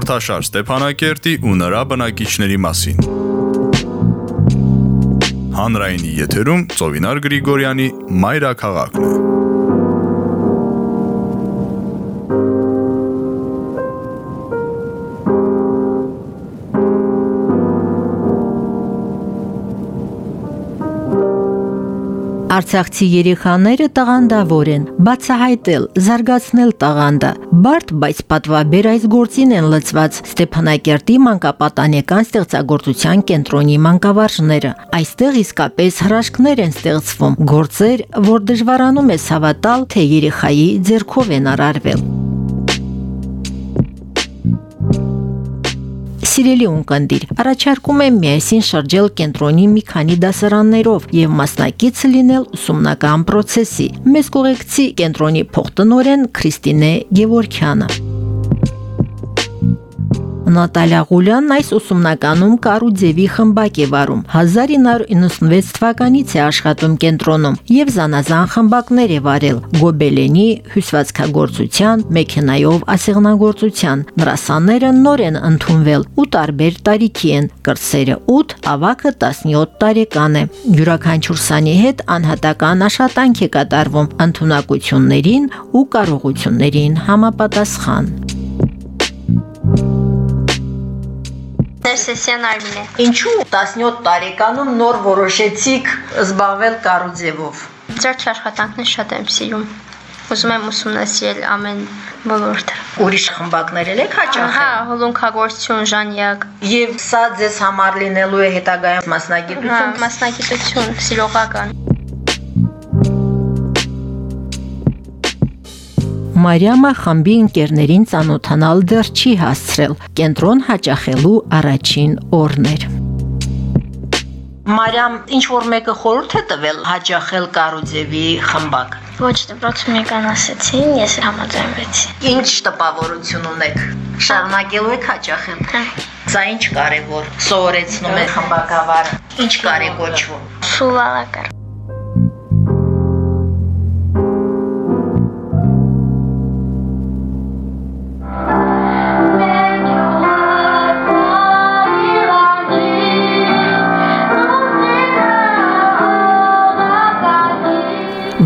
Հաղորդաշար Ստեփանակերտի ու նրա բնակիչների մասին։ Հանրայինի եթերում Ծովինար Գրիգորյանի Մայրաքաղաքն է։ Արցախցի երեխաները տաղանդավոր են, բացահայտել, զարգացնել տաղանդը։ Բարդ, բայց պատվաբեր այս գործին են լծված Ստեփանակերտի մանկապատանեկան ստեղծագործության կենտրոնի մանկավարժները։ Այստեղ իսկապես հրաշքներ են ստեղծվում, գործեր, որ դժվարանում է հավատալ, թե երեխայի ձեռքով են արարվել։ Սիրելի ունկնդիր, առաջարկում եմ միասին շրջել կենտրոնի մի քանի դասարաններով եւ մասնակից լինել ուսումնական process-ի։ Մեզ կողեկցի կենտրոնի փոխտնօրեն Քրիստինե Գևորքյանը։ Նատալիա Ղուլյանն այս ուսումնականում Կարուձևի խմբակ է վարում։ 1996 թվականից է աշխատում կենտրոնում եւ զանազան խմբակներ է վարել՝ գոբելենի, հյուսվածքագործության, մեքենայով ասեղնագործության։ Նրա սաները նոր են ընդունվել ու տարբեր տարիքի են։ Կրսերը 8, ավակը 17 տարեկան է։ Յուրաքանչյուր սանի հետ անհատական աշխատանք է կատարվում ընդունակություններին ու կարողություններին համապատասխան։ Ներսեսյան Արմին է։ Ինչու 17 տարեկանում նոր որոշեցիք զբաղվել կարուձևով։ Ձեռքի աշխատանքն շատ եմ սիրում։ Ուզում եմ ուսումնասիրել ամեն ոլորտը։ Ուրիշ խմբակներ եք հաճախել։ Հա, հոլոնքագործություն, ժանյակ, Եվ սա ձեզ համար լինելու է հետագայում մասնագիտություն։ մասնագիտություն, սիրողական։ Մարիամը խմբի ընկերներին ծանոթանալ դեռ չի հասցրել։ Կենտրոն հաճախելու առաջին օրներ։ Մարիամ, ինչ որ մեկը խորհուրդ է տվել հաճախել Կարուձևի խմբակ։ Ոչ դպրոցում եկան ասեցին, ես համաձայնվեցի։ Ինչ տպավորություն ունեք։ Շարունակելու եք հաճախել։ Հա։ Սա ինչ կարևոր սովորեցնում է խմբակավարը։ Ինչ կարի կոչվում։ Սուլալակար։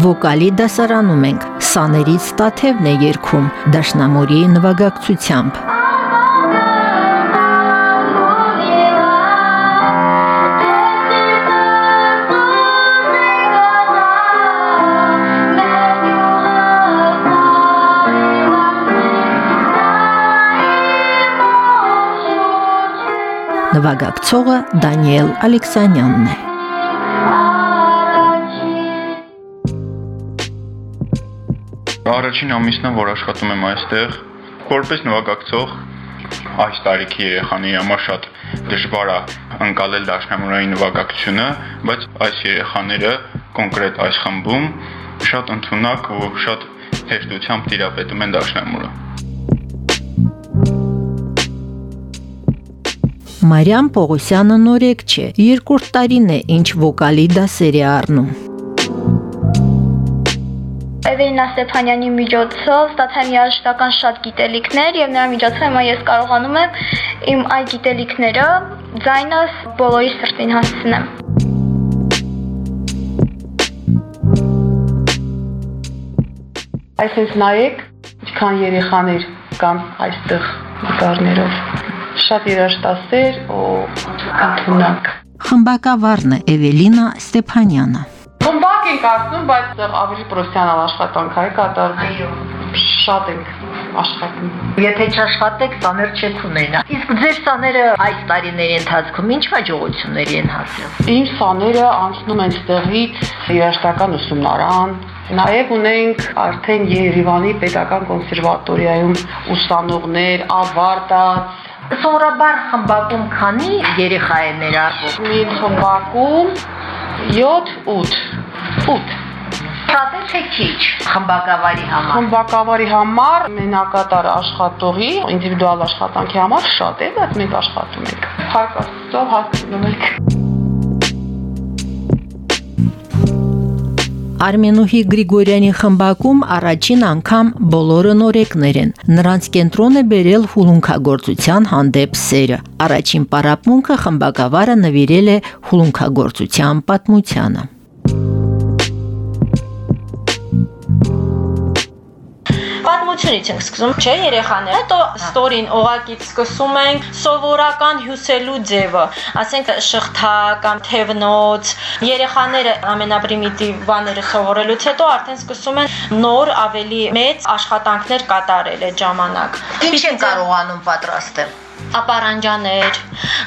Վոկալի դասարանում ենք։ Սաներից Տաթևն է երգում Դաշնամուրի նվագակցությամբ։ Նվագակցողը Դանիել Ալեքսանյանն է։ Առաջին ամիսն որ աշխատում եմ այստեղ, որպես նվագակցող այս տարիքի երեխաների համար շատ դժվար է անցալել դաշնամուրային նվագակցությունը, բայց այս երեխաները կոնկրետ այս խմբում շատ ընդունակ ու շատ հեշտությամբ տիրապետում են դաշնամուրը։ Մարիամ Պողոսյանը նորեկ չէ։ Երկրորդ տարին է, ինչ վոկալի դասեր է առնում։ Էվելինա Ստեփանյանի միջոցով ստացա երաժշտական շատ գիտելիքներ եւ նրա միջոցով հիմա ես կարողանում եմ իմ այդ գիտելիքները ձայնս բոլորի սրտին հասցնեմ։ Այսպես նայեք, ինչքան երեխաներ կան այստեղ նկարներով։ Շատ երաժշտասեր ու ընդունակ։ Խմբակավարն է Էվելինա Ստեփանյանը։ ենք ասում, բայց ավելի պրոֆեսիոնալ աշխատանք է կատարվում։ Շատ ենք աշխատում։ Եթե չաշխատեք, սաներ չեք ունենա։ Իսկ ձեր սաները այս տարիների ընթացքում ինչ հաջողությունների են հասել։ Իմ սաները անցնում են ստեղից երաժշտական ուսումնարան, Նաև ունենք արդեն Երևանի Պետական կոնսերվատորիայում ուսանողներ, ավարտած Սովորաբար խմբակում քանի երեխա է ներառվում։ մի խմբակում 7-8 8 Շատ է քիչ խմբակավարի համար։ Խմբակավարի համար մենակատար աշխատողի ինդիվիդուալ աշխատանքի համար շատ է, բայց մենք աշխատում ենք։ Հարկ աստծո հասնում ենք։ Արմենուհի Գրիգորյանի խմբակում առաջին անգամ բոլորը նորեկներ են։ Նրանց կենտրոն է բերել հուլունքագործության հանդեպ սերը։ Առաջին պարապմունքը խմբակավարը նվիրել է հուլունքագործության պատմությանը։ պատմությունից ենք սկսում, չէ, երեխաներ։ Հետո ստորին օղակից սկսում ենք սովորական հյուսելու ձևը, ասենք շղթա կամ թևնոց։ Երեխաները ամենապրիմիտիվ բաները սովորելուց հետո արդեն սկսում են նոր ավելի մեծ աշխատանքներ կատարել այդ ժամանակ։ Ինչ են կարողանում պատրաստել ապարանջաներ,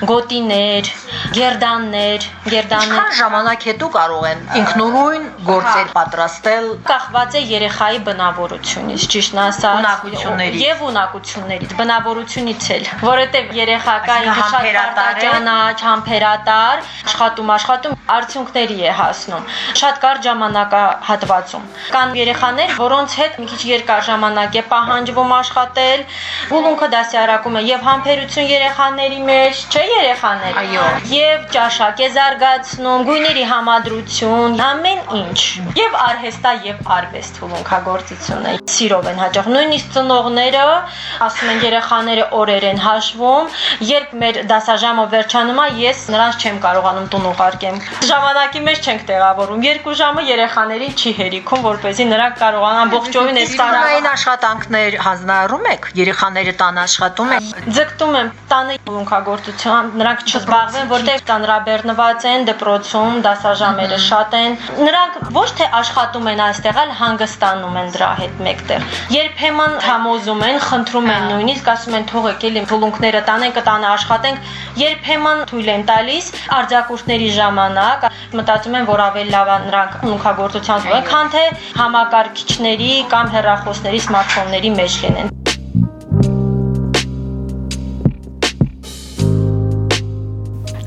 գոտիներ, գերդաններ, գերդաններ։ Ինչքան ժամանակ հետո կարող են ինքնուրույն գործեր պատրաստել կախված է երեխայի բնավորությունից, ճիշտն ասած, ունակություններից եւ ունակություններից, բնավորությունից էլ, որովհետեւ երեխա կա ինքը շատ պարտաճանաչ, համբերատար, աշխատում, աշխատում արդյունքների է հասնում։ Շատ կարճ ժամանակահատվածում։ Կան երեխաներ, որոնց հետ մի քիչ երկար ժամանակ է պահանջվում աշխատել, ուլունքը դասյարակում է եւ համբերություն երեխաների մեջ, չէ՞ երեխաներ։ Այո։ Եվ ճաշակ է զարգացնում, գույների համադրություն, ամեն ինչ։ Եվ արհեստա եւ արվեստ ուլունքագործությունը։ Սիրով են հաճախ նույնիսկ ծնողները ասում են երեխաները օրեր են հաշվում, երբ մեր դասաժամը վերջանում է, ես նրանց չեմ կարողանում տուն ուղարկեմ։ Ժամանակի մեջ չենք տեղավորում։ Երկու ժամը երեխաներին չի հերիքում, որ เป զի նրանք կարողանան ամբողջովին այս Սիրունային աշխատանքներ հանձնարարում եք երեխաները տան աշխատում են ձգտում եմ տանը ուլունքագործությամբ նրանք չզբաղվեն, որտեղ ծանրաբեռնված են դպրոցում, դասաժամերը շատ են։ Նրանք ոչ թե աշխատում են այստեղ, այլ հանգստանում են դրա հետ մեկտեղ։ Երբեմն համոզում են, խնդրում են նույնիսկ ասում են թողեք էլի ուլունքները տանենք, տանը աշխատենք։ Երբեմն թույլ եմ տալիս արձակուրդների ժամանակ, մտածում են, որ ավելի լավ է նրանք ուլունքագործության զբաղվեն, քան թե համակարգիչների կամ հեռախոսների, սմարթֆոնների մեջ լինեն։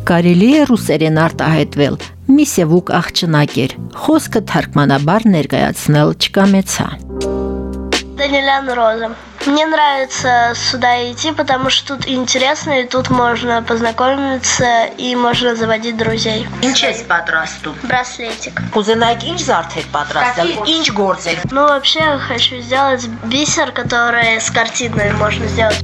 կարելի է ռուսերեն արտահայտվել մի սևուկ աղջնակեր խոսքը թարգմանաբար ներկայացնել չկամեցա Данилян Роза. Мне нравится сюда идти, потому что тут интересно, и тут можно познакомиться, и можно заводить друзей. ինչ ես պատրաստում Браслетик. կուզենայիք ինչ զարդեր պատրաստել ինչ գործել Ну, вообще, я хочу сделать бисер, который с картиной можно сделать.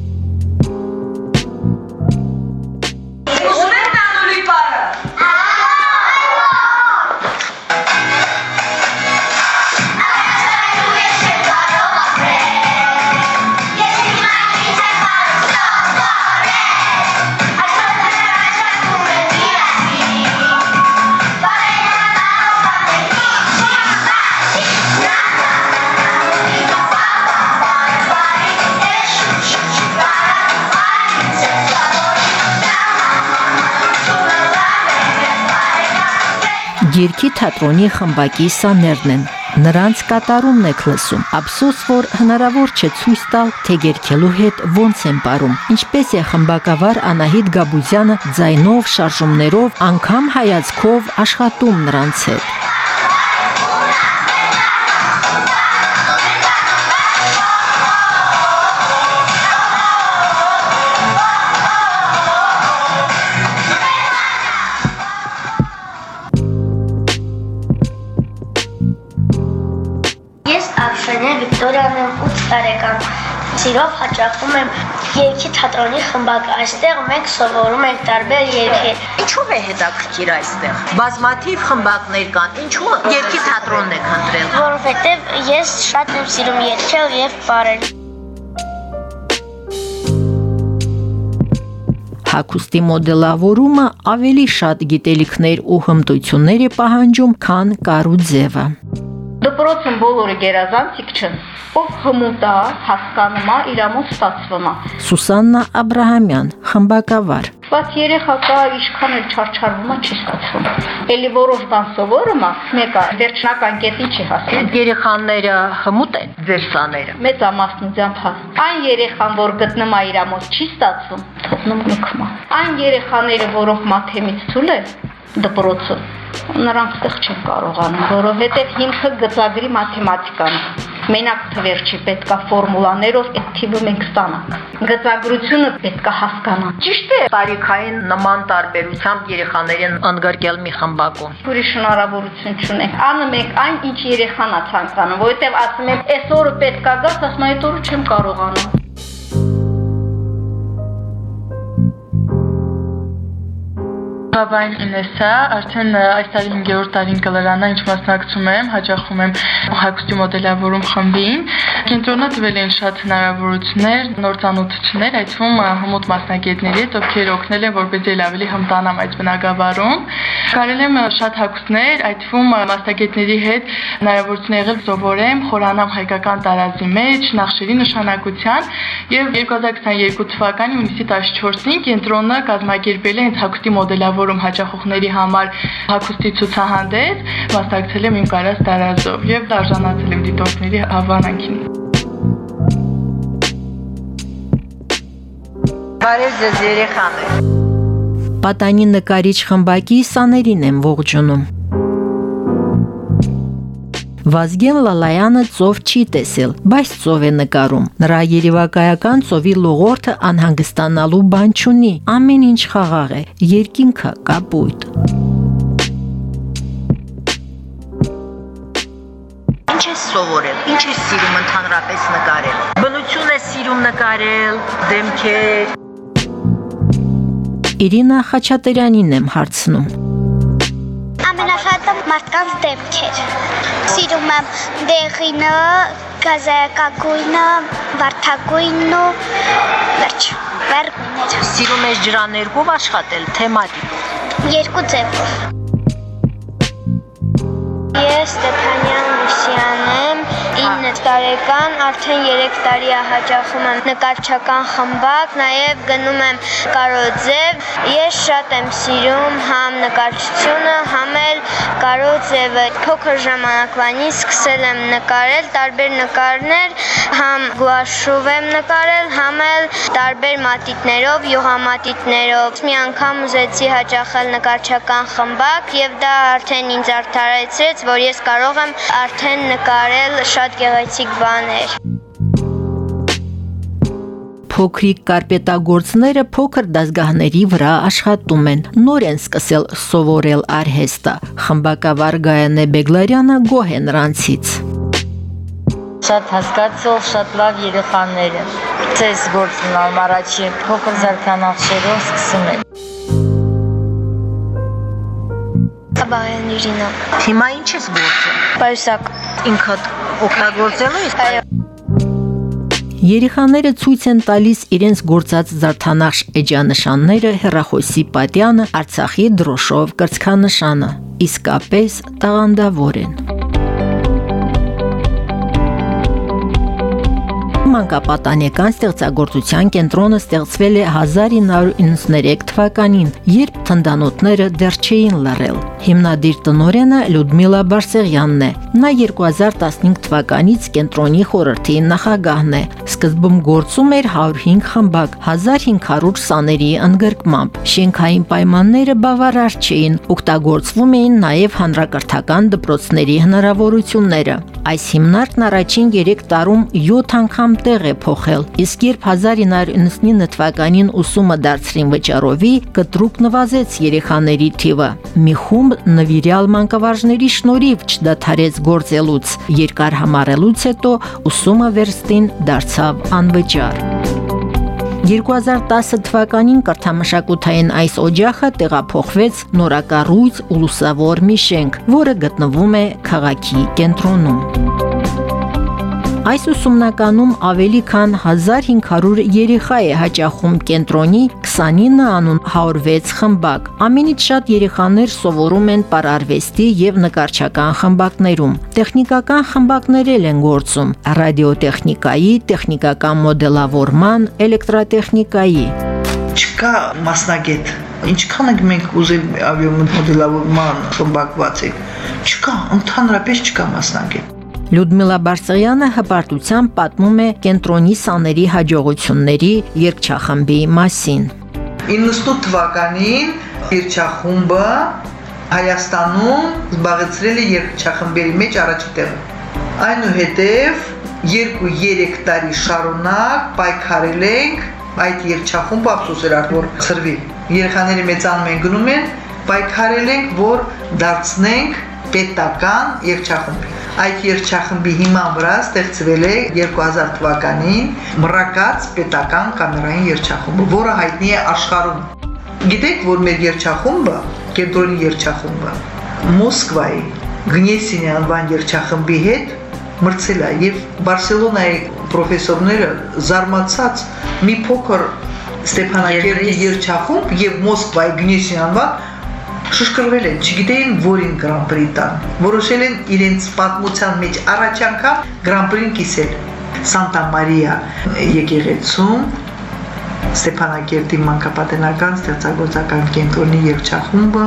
Գիրքի թատրոնի խմբակի սաներն են Նրանց կատարումն եք լսում։ Ափսոս, որ հնարավոր չէ ցույց տալ, թե գերքելու հետ ոնց են ապրում։ Ինչպես է խմբակավար Անահիտ Գաբուզյանը ձայնով, շարժումներով, անգամ հայացքով աշխատում նրանց հետ։ հաճախում եմ երգի թատրոնի խմբակ։ Այստեղ մենք սովորում ենք տարբեր երգեր։ Ինչու՞վ է հետաքրքիր այստեղ։ Բազմաթիվ խմբակներ կան։ Ինչու երկի թատրոնն եք ընտրել։ Որովհետև ես շատ եմ սիրում երգել եւ պարել։ Հակոստի մոդելավորումը ավելի շատ գիտելիքներ ու հմտություններ է պահանջում, քան կարուձևը։ Դպրոցում բոլորը գերազանցիկ չեն։ Ով հմուտ է, հասկանում է, իրամոտ ստացվում է։ Սուսաննա Աբրահամյան, խմբակավար։ Բայց երեխա կա ինչքան էլ չարչարվում է, չի ստացվում։ Էլի որոշ բան սովորում է, մեկը վերջնական կետի չի հասնում։ Այդ երեխաները հմուտ են, ձեր սաները։ Մեծամասնությամբ հա։ Այն երեխան, որ գտնում է իրամոտ չի ստացվում, թողնում է։ Այն երեխաները, որոնք մաթեմից ցույլ են դպրոցը, նրանք ստեղ չեն կարողանում, որովհետև հիմքը գծագրի մաթեմատիկան Մենակ թվեր չի պետքա ֆորմուլաներով այդ թիվը մենք ստանանք։ Գծագրությունը պետքա հասկանանք։ Ճիշտ է, տարիքային նման տարբերությամբ երեխաներին ընդգրկել մի խմբակում։ ուրիշ հնարավորություն չունենք։ Անում ենք այն, ինչ երեխան է ցանկանում, որովհետև ասում եմ, այսօրը պետքա գաս, ասում եմ, այդ օրը չեմ կարողանում։ Բաբայն Ինեսա, արդեն այս տարի 5-րդ տարին կլրանա, ինչ մասնակցում եմ, հաջախում եմ հագուստի մոդելավորում խմբին։ Կենտրոնը տվել են շատ հնարավորություններ, նոր ծանոթություններ, այդ թվում հմուտ մասնագետների, ովքեր օգնել են, որպեսզի ել ավելի հմտանամ այս բնակավարում։ Կարել եմ շատ հագուստներ, այդ թվում մասնագետների հետ հնարավորություն եղել սովորեմ, խորանամ հայկական տարազի մեջ, նախշերի նշանակության եւ 2022 թվականի հունիսի 14-ին կենտրոնը կազմակերպել է հագուստի մոդելավոր որում հաճախողների համար հագուստի ցուցահանդես, մասնակցել եմ իմ կարած տարազով եւ դարժանացել եմ դիտորդների հավանանքին։ Բարև ձեզ երեխաներ։ Պատանի նկարիչ խմբակի սաներին եմ ողջունում։ Վազգեն Լալայանը ծով չի տեսել, բայց ծով է նկարում։ Նրա երևակայական ծովի լողորթը անհանգստանալու բան չունի։ Ամեն ինչ խաղաղ է, երկինքը կապույտ։ Ինչ է սովորել։ Ինչ է սիրում ընդհանրապես նկարել։ Բնություն է սիրում նկարել, դեմքեր։ Իրինա Խաչատրյանին եմ հարցնում ամենաշատը մարդկանց դեմքեր։ Սիրում եմ դեղինը, գազայակագույնը, վարդագույնն ու վերջ, վերգույներ։ Սիրում ես ջրաներկով աշխատել, թեմատիկ։ Երկու ձևով։ Ես Ստեփանյան Լուսյան 9 տարեկան, արդեն 3 տարի է հաճախում եմ նկարչական խմբակ, նաև գնում եմ կարոձև։ Ես շատ եմ սիրում համ նկարչությունը, համ էլ կարոձևը։ Փոքր ժամանակվանից սկսել եմ նկարել տարբեր նկարներ, համ գուաշով եմ նկարել, համ էլ տարբեր մատիտներով, յուղամատիտներով։ Մի անգամ ուզեցի հաճախել նկարչական խմբակ եւ դա արդեն ինձ արդարացրեց, որ ես կարող եմ արդեն նկարել շատ գեղեցիկ բաներ փոքրիկ կարպետագործները փոքր դասգահների վրա աշխատում են։ Նոր են սկսել սովորել արհեստը։ Խմբակավար Գայանե Բեգլարյանը գոհ է նրանցից։ Շատ հասկացող, շատ լավ երեխաներ են։ Ցես գործն առաջի փոքր զարկանախշերով սկսում են։ Աբայան Իրինա։ Հիմա ինչ ես գործում։ Պայուսակ։ Ինքդ օգտագործելու ես։ Այո։ Երեխաները ցույց են տալիս իրենց գործած զարդանախշ էջանշանները հերախոսի պատյանը, Արցախի դրոշով կրծքանշանը։ Իսկապես տաղանդավոր են։ Մանկապատանեկան ստեղծագործության կենտրոնը ստեղծվել է 1993 թվականին, երբ թնդանոթները դեռ չէին լռել։ Հիմնադիր տնորենը Լյուդմիլա Բարսեղյանն է։ Նա 2015 թվականից կենտրոնի խորհրդի նախագահն է։ Սկզբում գործում էր 105 խմբակ 1500 սաների ընդգրկմամբ։ Շենքային պայմանները բավարար չէին, օգտագործվում էին նաև հանրակրթական դպրոցների հնարավորությունները։ Այս հիմնարկն առաջին 3 տարում 7 անգամ տեղ է փոխել, իսկ երբ 1999 թվականին ուսումը դարձրին վճարովի, կտրուկ նվազեց երեխաների թիվը։ Մի խումբ նվիրյալ մանկավարժների շնորհիվ չդադարեց գործելուց, երկար համարելուց հետո ուսումը վերստին դարձավ անվճար։ 2010 թվականին կրթամշակութային այս օջախը տեղափոխվեց նորակառույց ու լուսավոր մի շենք, որը գտնվում է քաղաքի կենտրոնում։ Այս ուսումնականում ավելի քան 1500 երեխա է հաճախում կենտրոնի 29 անուն 106 խմբակ։ Ամենից շատ երեխաներ սովորում են պարարվեստի եւ նկարչական խմբակներում։ Տեխնիկական խմբակներ են գործում՝ ռադիոտեխնիկայի, տեխնիկական մոդելավորման, էլեկտրատեխնիկայի։ Չկա մասնագետ ինչքան ենք մենք ուզել ավիամոդելավորման խմբակված ենք չկա ընդհանրապես չկա մասնագետ Լյուդմիլա Բարսեղյանը հպարտությամբ պատմում է կենտրոնի սաների հաջողությունների երկչախմբի մասին։ 98 թվականին երկչախումբը Հայաստանում զբաղեցրել է երկչախմբերի մեջ առաջի տեղը։ Այնուհետև 2-3 տարի շարունակ պայքարել ենք այդ երգչախումբը ափսոս էր արդ որ ծրվի երեխաները մեծանում են գնում են պայքարել ենք որ դարձնենք պետական երգչախումբ այդ երգչախմբի հիման վրա ստեղծվել է 2000 թվականին մռակած պետական կամերային երգչախումբը որը հայտնի է աշխարհում գիտեք որ մեր երգչախումբը կենտրոնի երգչախումբը մոսկվայի Գնեսինի անվան երգչախմբի հետ մրցել է եւ Բարսելոնայի պրոֆեսորները զարմացած մի փոքր Ստեփանակերտի երգչախումբ եւ Մոսկվայի Գնեսին անվան շշկրվել են, չգիտեին որին Գրանպրի տան։ Որոշել են իրենց պատմության մեջ առաջ անգամ Գրանպրին կիսել։ Սանտա Մարիա եկեղեցում Ստեփանակերտի մանկապատենական ստեղծագործական կենտրոնի երգչախումբը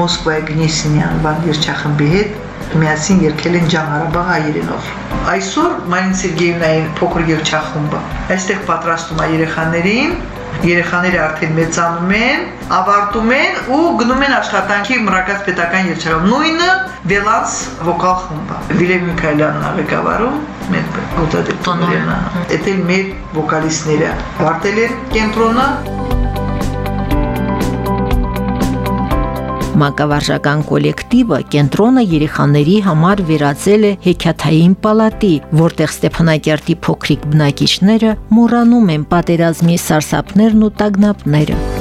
Մոսկվայի Գնեսինի անվան երգչախմբի հետ միասին երգել են Ջան Ղարաբաղ հայերենով։ Այսօր Մարին Սերգեյevնայի փոքր երգչախումբը այստեղ պատրաստում է երեխաներին երեխաները արդեն մեծանում են, ավարտում են ու գնում են աշխատանքի մրակած պետական երգչախումբ։ Նույնը Վելանս վոկալ խումբը։ Վիլեմ Միքայելյանն է ղեկավարում, մեր Գոդադեպտոնյանը։ Դա մեր վոկալիստները։ Վարտել են կենտրոնը Մանկավարժական կոլեկտիվը կենտրոնը երեխաների համար վերածել է հեքիաթային պալատի, որտեղ Ստեփանակերտի փոքրիկ բնակիչները մոռանում են պատերազմի սարսափներն ու տագնապները։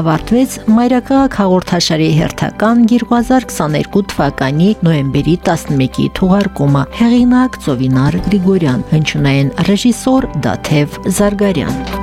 ավարտվեց Մայրաքաղաք հաղորդաշարի հերթական 2022 թվականի նոյեմբերի 11-ի թողարկումը։ Հեղինակ Ծովինար Գրիգորյան, հնչյունային ռեժիսոր Դաթև Զարգարյան։